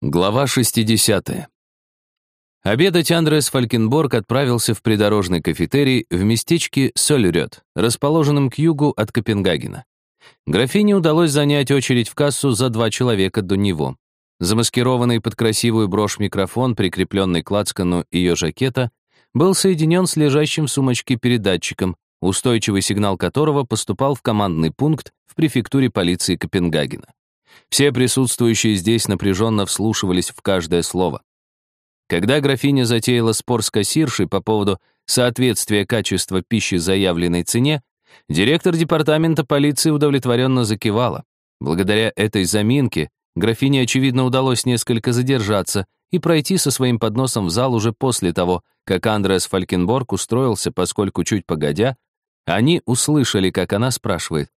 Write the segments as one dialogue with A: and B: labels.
A: Глава 60. Обедать Андрес Фалькенборг отправился в придорожный кафетерий в местечке Сольрёд, расположенном к югу от Копенгагена. Графине удалось занять очередь в кассу за два человека до него. Замаскированный под красивую брошь микрофон, прикрепленный к лацкану ее жакета, был соединен с лежащим в сумочке передатчиком, устойчивый сигнал которого поступал в командный пункт в префектуре полиции Копенгагена. Все присутствующие здесь напряженно вслушивались в каждое слово. Когда графиня затеяла спор с кассиршей по поводу соответствия качества пищи заявленной цене, директор департамента полиции удовлетворенно закивала. Благодаря этой заминке графине, очевидно, удалось несколько задержаться и пройти со своим подносом в зал уже после того, как Андреас Фалькенборг устроился, поскольку чуть погодя, они услышали, как она спрашивает.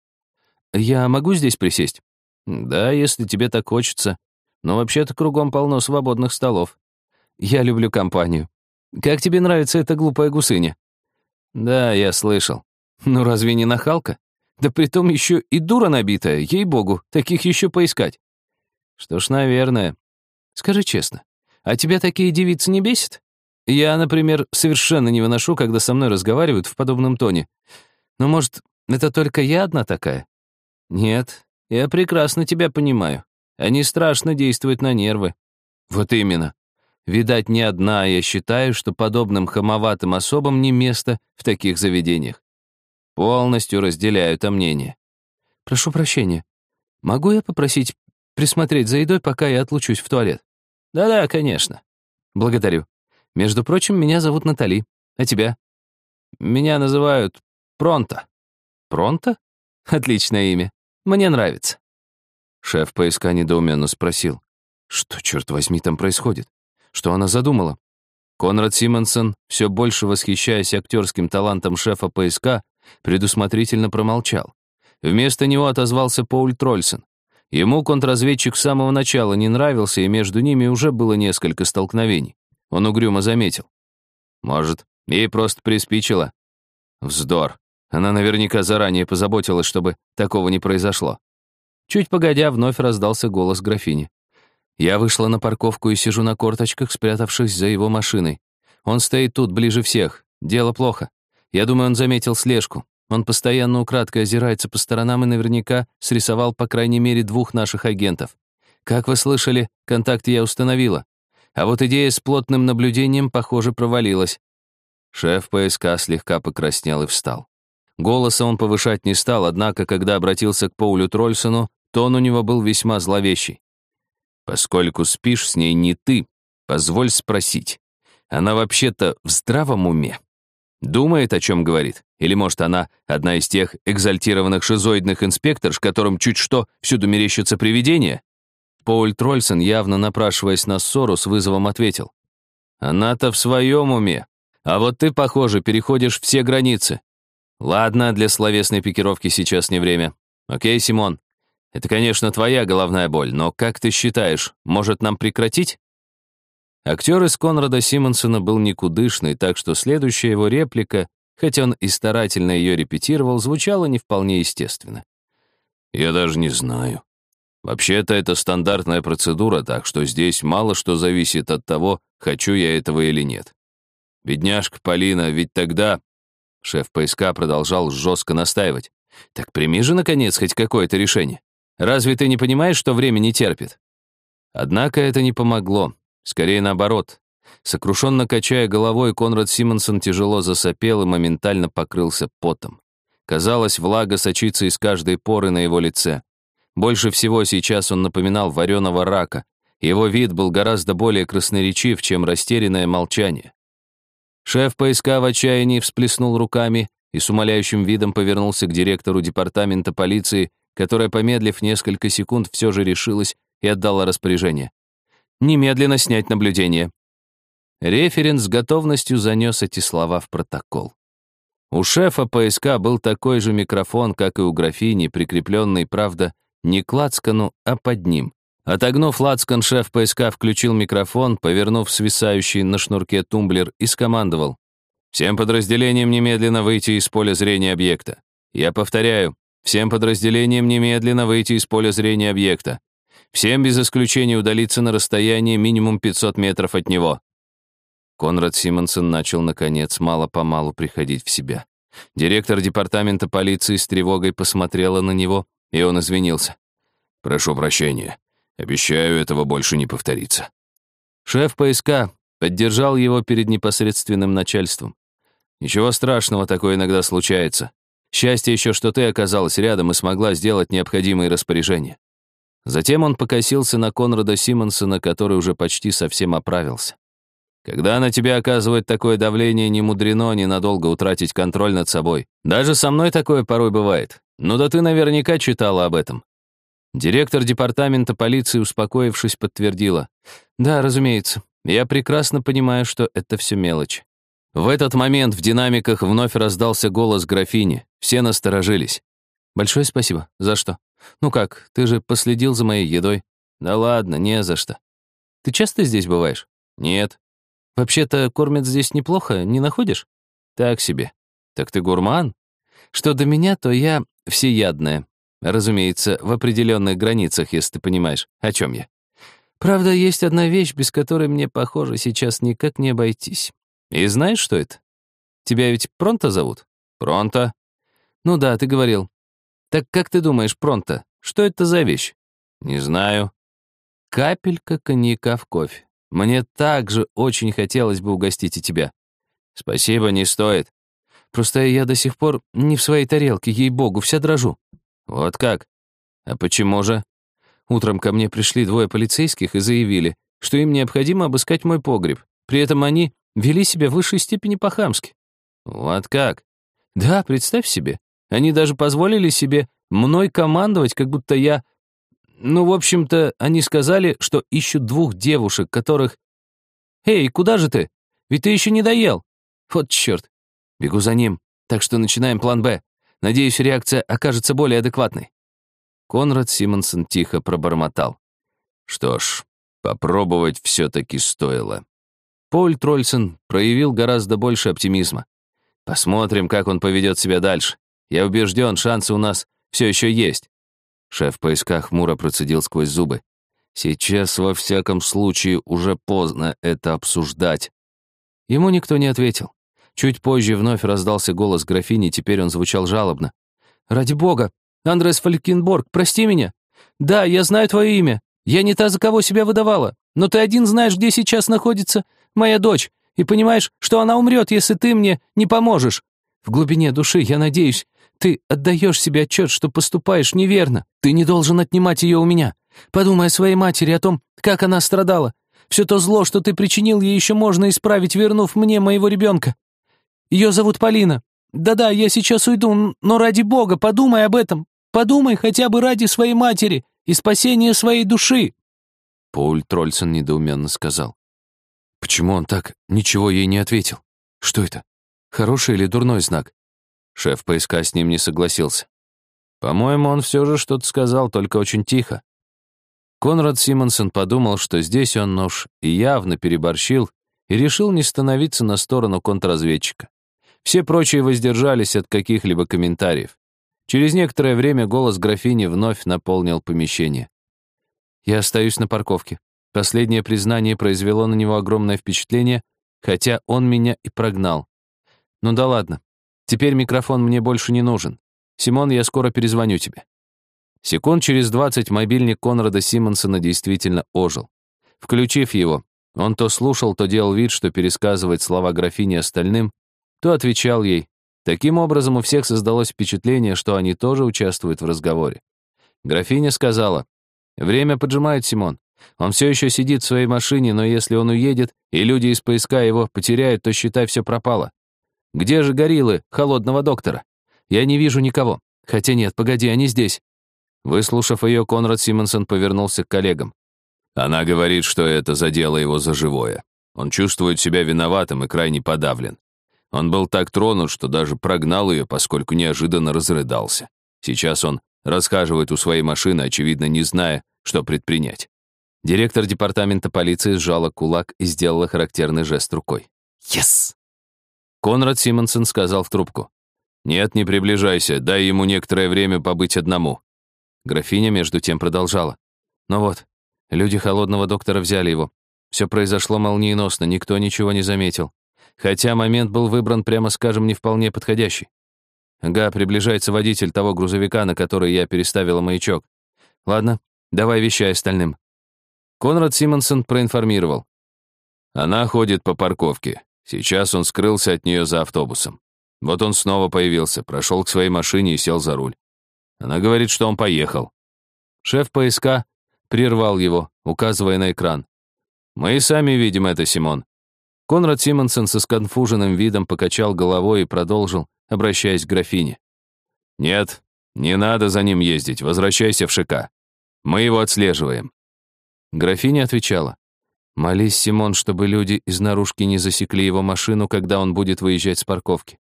A: «Я могу здесь присесть?» «Да, если тебе так хочется. Но вообще-то кругом полно свободных столов. Я люблю компанию. Как тебе нравится эта глупая гусыня?» «Да, я слышал. Ну разве не нахалка? Да притом еще и дура набитая, ей-богу, таких еще поискать». «Что ж, наверное. Скажи честно, а тебя такие девицы не бесит? Я, например, совершенно не выношу, когда со мной разговаривают в подобном тоне. Но, может, это только я одна такая?» «Нет, я прекрасно тебя понимаю. Они страшно действуют на нервы. Вот именно. Видать, не одна, я считаю, что подобным хамоватым особам не место в таких заведениях. Полностью разделяю это мнение. Прошу прощения. Могу я попросить присмотреть за едой, пока я отлучусь в туалет? Да-да, конечно. Благодарю. Между прочим, меня зовут Натали. А тебя? Меня называют Пронто. Пронто? Отличное имя. Мне нравится». Шеф ПСК недоуменно спросил. «Что, черт возьми, там происходит? Что она задумала?» Конрад Симонсон, все больше восхищаясь актерским талантом шефа ПСК, предусмотрительно промолчал. Вместо него отозвался Пауль Трольсон. Ему контрразведчик с самого начала не нравился, и между ними уже было несколько столкновений. Он угрюмо заметил. «Может, ей просто приспичило?» «Вздор. Она наверняка заранее позаботилась, чтобы такого не произошло. Чуть погодя, вновь раздался голос графини. Я вышла на парковку и сижу на корточках, спрятавшись за его машиной. Он стоит тут, ближе всех. Дело плохо. Я думаю, он заметил слежку. Он постоянно украдкой озирается по сторонам и наверняка срисовал по крайней мере двух наших агентов. Как вы слышали, контакт я установила. А вот идея с плотным наблюдением, похоже, провалилась. Шеф ПСК слегка покраснел и встал. Голоса он повышать не стал, однако, когда обратился к Поулю Трольсону, тон у него был весьма зловещий. «Поскольку спишь с ней не ты, позволь спросить, она вообще-то в здравом уме? Думает, о чем говорит? Или, может, она одна из тех экзальтированных шизоидных инспекторш, которым чуть что всюду мерещится привидение?» Поуль Трольсон, явно напрашиваясь на ссору, с вызовом ответил. «Она-то в своем уме. А вот ты, похоже, переходишь все границы. Ладно, для словесной пикировки сейчас не время. Окей, Симон. Это, конечно, твоя головная боль, но как ты считаешь, может нам прекратить? Актер из Конрада Симонсона был никудышный, так что следующая его реплика, хотя он и старательно ее репетировал, звучала не вполне естественно. «Я даже не знаю. Вообще-то это стандартная процедура, так что здесь мало что зависит от того, хочу я этого или нет. Бедняжка Полина, ведь тогда Шеф ПСК продолжал жестко настаивать. «Так прими же, наконец, хоть какое-то решение. Разве ты не понимаешь, что время не терпит?» Однако это не помогло. Скорее наоборот. Сокрушенно качая головой, Конрад Симонсон тяжело засопел и моментально покрылся потом. Казалось, влага сочится из каждой поры на его лице. Больше всего сейчас он напоминал вареного рака. Его вид был гораздо более красноречив, чем растерянное молчание. Шеф ПСК в отчаянии всплеснул руками и с умоляющим видом повернулся к директору департамента полиции, которая, помедлив несколько секунд, все же решилась и отдала распоряжение. «Немедленно снять наблюдение». Референт с готовностью занес эти слова в протокол. У шефа ПСК был такой же микрофон, как и у графини, прикрепленный, правда, не к лацкану, а под ним. Отогнув лацкан, шеф ПСК включил микрофон, повернув свисающий на шнурке тумблер и скомандовал. «Всем подразделениям немедленно выйти из поля зрения объекта. Я повторяю, всем подразделениям немедленно выйти из поля зрения объекта. Всем без исключения удалиться на расстояние минимум 500 метров от него». Конрад Симонсон начал, наконец, мало-помалу приходить в себя. Директор департамента полиции с тревогой посмотрела на него, и он извинился. «Прошу прощения. Обещаю, этого больше не повторится». Шеф ПСК поддержал его перед непосредственным начальством. «Ничего страшного, такое иногда случается. Счастье еще, что ты оказалась рядом и смогла сделать необходимые распоряжения». Затем он покосился на Конрада Симонсона, который уже почти совсем оправился. Когда на тебя оказывает такое давление, не мудрено ненадолго утратить контроль над собой. Даже со мной такое порой бывает. Ну да ты наверняка читала об этом. Директор департамента полиции, успокоившись, подтвердила. Да, разумеется. Я прекрасно понимаю, что это все мелочь. В этот момент в динамиках вновь раздался голос графини. Все насторожились. Большое спасибо. За что? Ну как, ты же последил за моей едой. Да ладно, не за что. Ты часто здесь бываешь? Нет. Вообще-то кормят здесь неплохо, не находишь? Так себе. Так ты гурман? Что до меня, то я всеядная. Разумеется, в определенных границах, если ты понимаешь, о чем я. Правда, есть одна вещь, без которой мне, похоже, сейчас никак не обойтись. И знаешь, что это? Тебя ведь Пронто зовут? Пронто? Ну да, ты говорил. Так как ты думаешь, Пронто, что это за вещь? Не знаю. Капелька коньяка в кофе. Мне также очень хотелось бы угостить и тебя. Спасибо, не стоит. Просто я до сих пор не в своей тарелке, ей-богу, вся дрожу. Вот как? А почему же? Утром ко мне пришли двое полицейских и заявили, что им необходимо обыскать мой погреб. При этом они вели себя в высшей степени по-хамски. Вот как? Да, представь себе. Они даже позволили себе мной командовать, как будто я ну, в общем-то, они сказали, что ищут двух девушек, которых... «Эй, куда же ты? Ведь ты еще не доел!» Вот черт. Бегу за ним, так что начинаем план «Б». Надеюсь, реакция окажется более адекватной. Конрад Симонсон тихо пробормотал. Что ж, попробовать все-таки стоило. Поль Трольсон проявил гораздо больше оптимизма. Посмотрим, как он поведет себя дальше. Я убежден, шансы у нас все еще есть. Шеф поиска хмуро процедил сквозь зубы. Сейчас, во всяком случае, уже поздно это обсуждать. Ему никто не ответил. Чуть позже вновь раздался голос графини, теперь он звучал жалобно. «Ради бога! Андрес Фалькинборг, прости меня! Да, я знаю твое имя. Я не та, за кого себя выдавала. Но ты один знаешь, где сейчас находится моя дочь, и понимаешь, что она умрет, если ты мне не поможешь. В глубине души я надеюсь, ты отдаешь себе отчет, что поступаешь неверно. Ты не должен отнимать ее у меня. Подумай о своей матери, о том, как она страдала. Все то зло, что ты причинил ей, еще можно исправить, вернув мне моего ребенка. Ее зовут Полина. Да-да, я сейчас уйду, но ради бога, подумай об этом. Подумай хотя бы ради своей матери и спасения своей души. Пауль Трольсон недоуменно сказал. Почему он так ничего ей не ответил? Что это? Хороший или дурной знак? Шеф поиска с ним не согласился. По-моему, он все же что-то сказал, только очень тихо. Конрад Симонсон подумал, что здесь он нож и явно переборщил, и решил не становиться на сторону контрразведчика. Все прочие воздержались от каких-либо комментариев. Через некоторое время голос графини вновь наполнил помещение. «Я остаюсь на парковке. Последнее признание произвело на него огромное впечатление, хотя он меня и прогнал. Ну да ладно, Теперь микрофон мне больше не нужен. Симон, я скоро перезвоню тебе». Секунд через двадцать мобильник Конрада Симонсона действительно ожил. Включив его, он то слушал, то делал вид, что пересказывает слова графини остальным, то отвечал ей. Таким образом, у всех создалось впечатление, что они тоже участвуют в разговоре. Графиня сказала, «Время поджимает, Симон. Он все еще сидит в своей машине, но если он уедет, и люди из поиска его потеряют, то, считай, все пропало. Где же гориллы холодного доктора? Я не вижу никого. Хотя нет, погоди, они здесь. Выслушав ее, Конрад Симонсон повернулся к коллегам. Она говорит, что это задело его за живое. Он чувствует себя виноватым и крайне подавлен. Он был так тронут, что даже прогнал ее, поскольку неожиданно разрыдался. Сейчас он расхаживает у своей машины, очевидно, не зная, что предпринять. Директор департамента полиции сжала кулак и сделала характерный жест рукой. «Yes!» Конрад Симонсон сказал в трубку. «Нет, не приближайся, дай ему некоторое время побыть одному». Графиня между тем продолжала. Ну вот, люди холодного доктора взяли его. Все произошло молниеносно, никто ничего не заметил. Хотя момент был выбран, прямо скажем, не вполне подходящий. Ага, приближается водитель того грузовика, на который я переставила маячок. Ладно, давай вещай остальным. Конрад Симонсон проинформировал. Она ходит по парковке. Сейчас он скрылся от нее за автобусом. Вот он снова появился, прошел к своей машине и сел за руль. Она говорит, что он поехал. Шеф ПСК прервал его, указывая на экран. «Мы и сами видим это, Симон». Конрад Симонсон со сконфуженным видом покачал головой и продолжил, обращаясь к графине. «Нет, не надо за ним ездить, возвращайся в ШК. Мы его отслеживаем». Графиня отвечала. «Молись, Симон, чтобы люди из наружки не засекли его машину, когда он будет выезжать с парковки.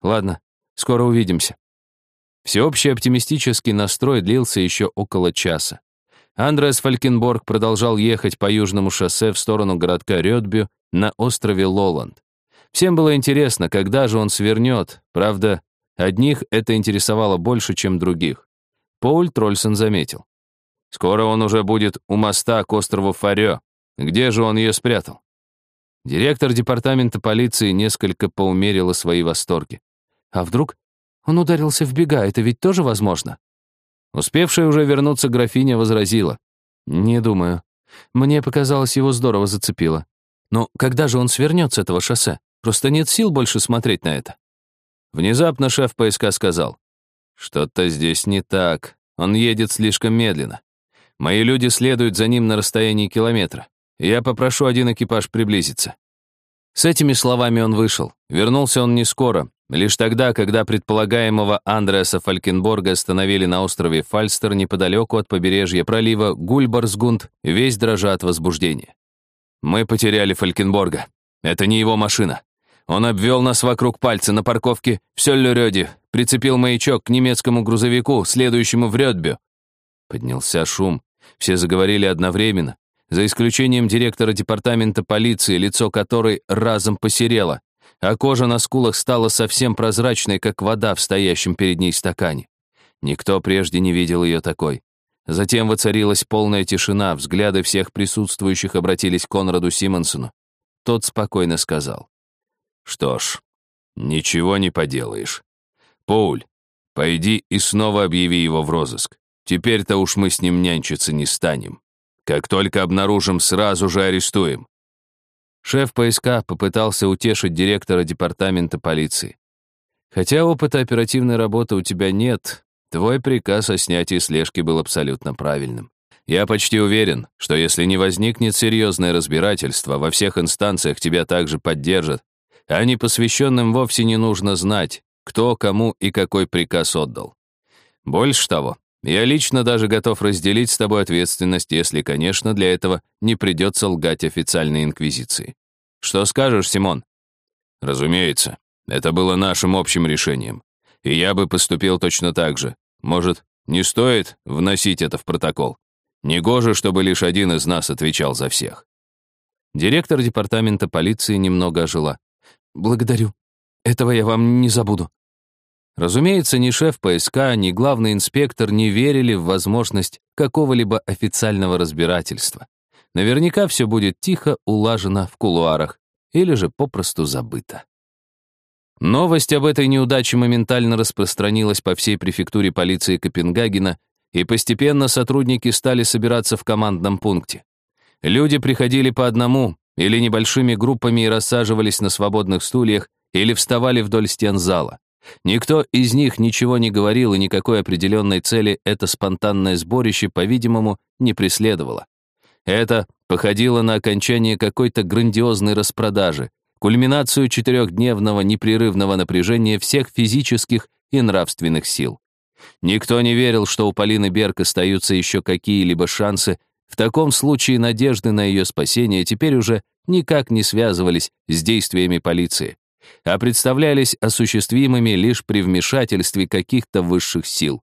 A: Ладно, скоро увидимся». Всеобщий оптимистический настрой длился еще около часа. Андреас Фалькенборг продолжал ехать по южному шоссе в сторону городка Рёдбю на острове Лоланд. Всем было интересно, когда же он свернет. Правда, одних это интересовало больше, чем других. Поуль Трольсон заметил. Скоро он уже будет у моста к острову Фарё. Где же он ее спрятал? Директор департамента полиции несколько поумерила свои восторги. А вдруг он ударился в бега, это ведь тоже возможно? Успевшая уже вернуться графиня возразила. «Не думаю. Мне показалось, его здорово зацепило. Но когда же он свернет с этого шоссе? Просто нет сил больше смотреть на это». Внезапно шеф поиска сказал. «Что-то здесь не так. Он едет слишком медленно. Мои люди следуют за ним на расстоянии километра. Я попрошу один экипаж приблизиться». С этими словами он вышел. Вернулся он не скоро, Лишь тогда, когда предполагаемого Андреаса Фалькенборга остановили на острове Фальстер неподалеку от побережья пролива Гульбарсгунд, весь дрожа от возбуждения. «Мы потеряли Фалькенборга. Это не его машина. Он обвел нас вокруг пальца на парковке в Сёллерёде, прицепил маячок к немецкому грузовику, следующему в Рёдбю». Поднялся шум. Все заговорили одновременно, за исключением директора департамента полиции, лицо которой разом посерело а кожа на скулах стала совсем прозрачной, как вода в стоящем перед ней стакане. Никто прежде не видел ее такой. Затем воцарилась полная тишина, взгляды всех присутствующих обратились к Конраду Симонсону. Тот спокойно сказал. «Что ж, ничего не поделаешь. Поуль, пойди и снова объяви его в розыск. Теперь-то уж мы с ним нянчиться не станем. Как только обнаружим, сразу же арестуем. Шеф поиска попытался утешить директора департамента полиции. Хотя опыта оперативной работы у тебя нет, твой приказ о снятии слежки был абсолютно правильным. Я почти уверен, что если не возникнет серьезное разбирательство, во всех инстанциях тебя также поддержат, а непосвященным вовсе не нужно знать, кто кому и какой приказ отдал. Больше того, я лично даже готов разделить с тобой ответственность, если, конечно, для этого не придется лгать официальной инквизиции. Что скажешь, Симон? Разумеется, это было нашим общим решением. И я бы поступил точно так же. Может, не стоит вносить это в протокол? Негоже, чтобы лишь один из нас отвечал за всех. Директор департамента полиции немного ожила. «Благодарю. Этого я вам не забуду». Разумеется, ни шеф ПСК, ни главный инспектор не верили в возможность какого-либо официального разбирательства. Наверняка все будет тихо улажено в кулуарах или же попросту забыто. Новость об этой неудаче моментально распространилась по всей префектуре полиции Копенгагена, и постепенно сотрудники стали собираться в командном пункте. Люди приходили по одному или небольшими группами и рассаживались на свободных стульях или вставали вдоль стен зала. Никто из них ничего не говорил, и никакой определенной цели это спонтанное сборище, по-видимому, не преследовало. Это походило на окончание какой-то грандиозной распродажи, кульминацию четырехдневного непрерывного напряжения всех физических и нравственных сил. Никто не верил, что у Полины Берг остаются еще какие-либо шансы, в таком случае надежды на ее спасение теперь уже никак не связывались с действиями полиции а представлялись осуществимыми лишь при вмешательстве каких-то высших сил.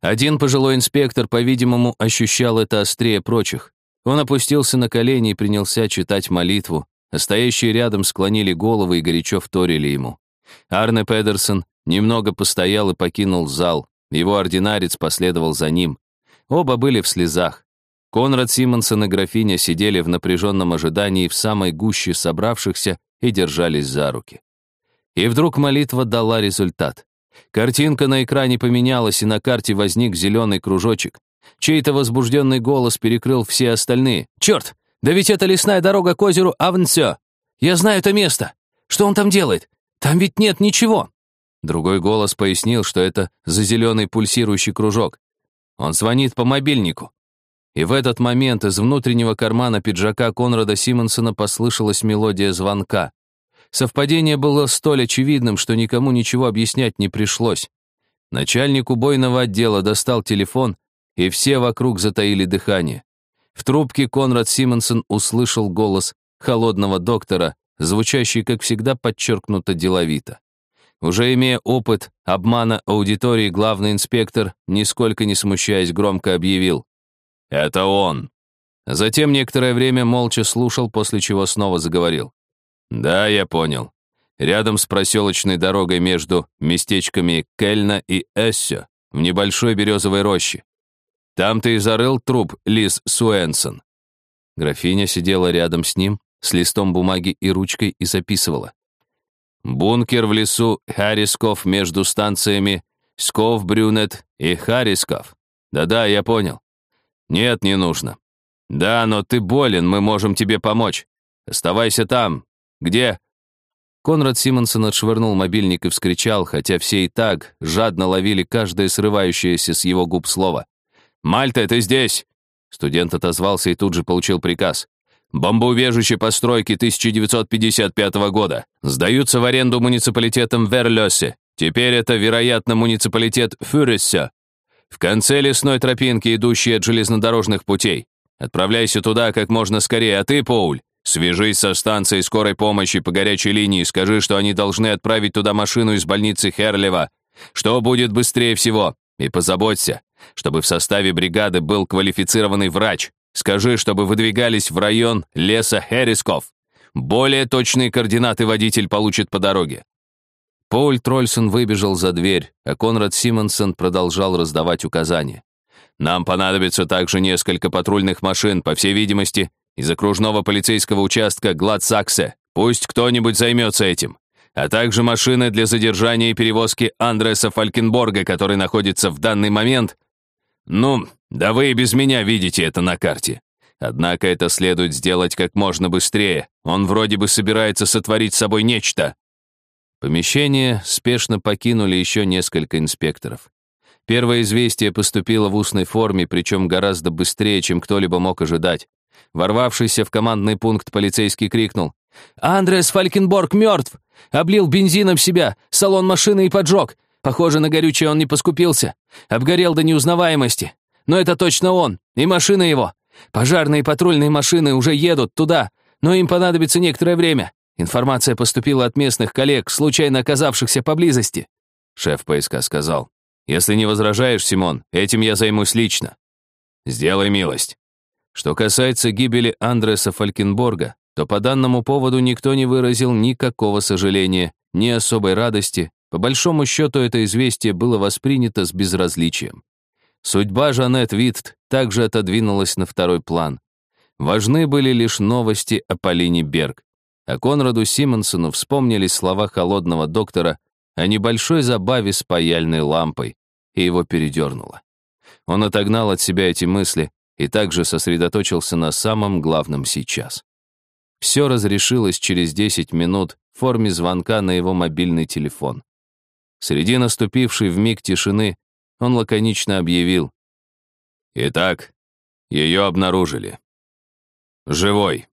A: Один пожилой инспектор, по-видимому, ощущал это острее прочих. Он опустился на колени и принялся читать молитву, а стоящие рядом склонили головы и горячо вторили ему. Арне Педерсон немного постоял и покинул зал, его ординарец последовал за ним. Оба были в слезах. Конрад Симонсон и графиня сидели в напряженном ожидании в самой гуще собравшихся и держались за руки. И вдруг молитва дала результат. Картинка на экране поменялась, и на карте возник зеленый кружочек. Чей-то возбужденный голос перекрыл все остальные. «Черт! Да ведь это лесная дорога к озеру Авнсё! Я знаю это место! Что он там делает? Там ведь нет ничего!» Другой голос пояснил, что это за зеленый пульсирующий кружок. Он звонит по мобильнику. И в этот момент из внутреннего кармана пиджака Конрада Симонсона послышалась мелодия звонка. Совпадение было столь очевидным, что никому ничего объяснять не пришлось. Начальник убойного отдела достал телефон, и все вокруг затаили дыхание. В трубке Конрад Симонсон услышал голос холодного доктора, звучащий, как всегда, подчеркнуто деловито. Уже имея опыт обмана аудитории, главный инспектор, нисколько не смущаясь, громко объявил. «Это он!» Затем некоторое время молча слушал, после чего снова заговорил. «Да, я понял. Рядом с проселочной дорогой между местечками Кельна и Эссё, в небольшой березовой роще. Там ты и зарыл труп Лиз Суэнсон». Графиня сидела рядом с ним, с листом бумаги и ручкой, и записывала. «Бункер в лесу Харисков между станциями Сков-Брюнет и Харисков. Да-да, я понял. Нет, не нужно. Да, но ты болен, мы можем тебе помочь. Оставайся там. Где? Конрад Симонсон отшвырнул мобильник и вскричал, хотя все и так жадно ловили каждое срывающееся с его губ слово. «Мальта, ты здесь!» Студент отозвался и тут же получил приказ. «Бомбоубежище постройки 1955 года. Сдаются в аренду муниципалитетом Верлёсе. Теперь это, вероятно, муниципалитет Фюрессе. В конце лесной тропинки, идущей от железнодорожных путей. Отправляйся туда как можно скорее, а ты, Поуль, свяжись со станцией скорой помощи по горячей линии, скажи, что они должны отправить туда машину из больницы Херлева. Что будет быстрее всего? И позаботься, чтобы в составе бригады был квалифицированный врач. Скажи, чтобы выдвигались в район леса Херисков. Более точные координаты водитель получит по дороге. Поль Трольсон выбежал за дверь, а Конрад Симонсон продолжал раздавать указания. «Нам понадобится также несколько патрульных машин, по всей видимости, из окружного полицейского участка Гладсаксе. Пусть кто-нибудь займется этим. А также машины для задержания и перевозки Андреса Фалькенборга, который находится в данный момент... Ну, да вы и без меня видите это на карте. Однако это следует сделать как можно быстрее. Он вроде бы собирается сотворить с собой нечто. Помещение спешно покинули еще несколько инспекторов. Первое известие поступило в устной форме, причем гораздо быстрее, чем кто-либо мог ожидать. Ворвавшийся в командный пункт полицейский крикнул. «Андрес Фалькенборг мертв! Облил бензином себя, салон машины и поджег. Похоже, на горючее он не поскупился. Обгорел до неузнаваемости. Но это точно он, и машина его. Пожарные и патрульные машины уже едут туда, но им понадобится некоторое время. Информация поступила от местных коллег, случайно оказавшихся поблизости. Шеф поиска сказал. Если не возражаешь, Симон, этим я займусь лично. Сделай милость. Что касается гибели Андреса Фалькенборга, то по данному поводу никто не выразил никакого сожаления, ни особой радости. По большому счету это известие было воспринято с безразличием. Судьба Жанет Витт также отодвинулась на второй план. Важны были лишь новости о Полине Берг а Конраду Симонсону вспомнились слова холодного доктора о небольшой забаве с паяльной лампой, и его передернуло. Он отогнал от себя эти мысли и также сосредоточился на самом главном сейчас. Все разрешилось через 10 минут в форме звонка на его мобильный телефон. Среди наступившей в миг тишины он лаконично объявил. «Итак, ее обнаружили. Живой».